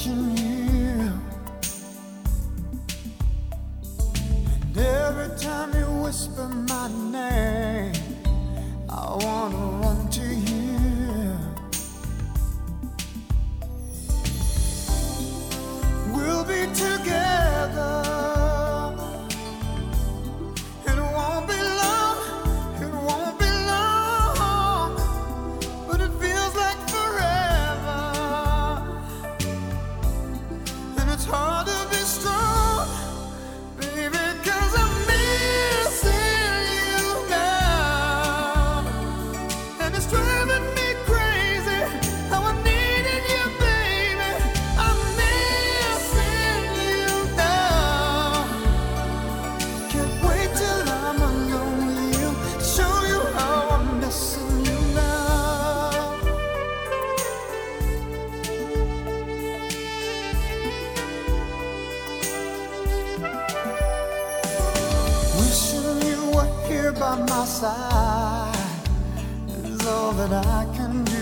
watching you. And every time you whisper my name. Wishing you were here by my side is all that I can do.